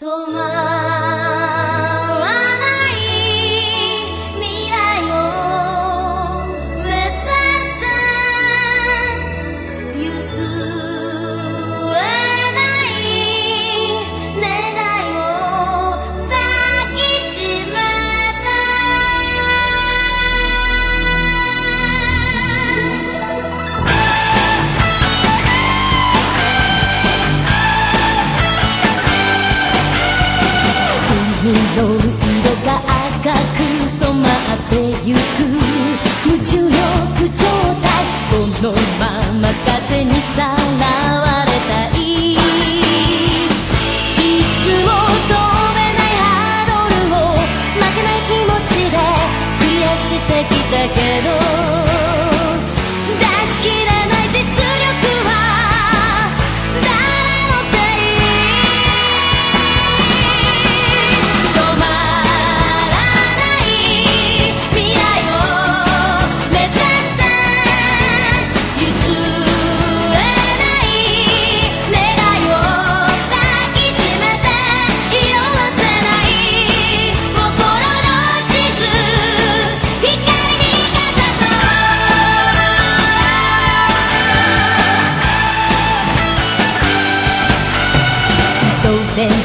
তোমার の色が赤く染まってゆく。無重力状態このまま風にさらわれたい。いつも飛べないハードルを負けない気持ちでクリアしてきたけど。れだ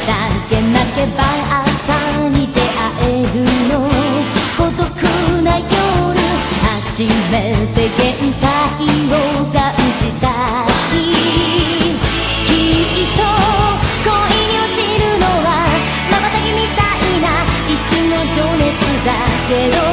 け泣けば朝に出会えるの？孤独な夜初めて限界を感じた日。きっと恋に落ちるのは瞬きみたいな。一瞬の情熱だけど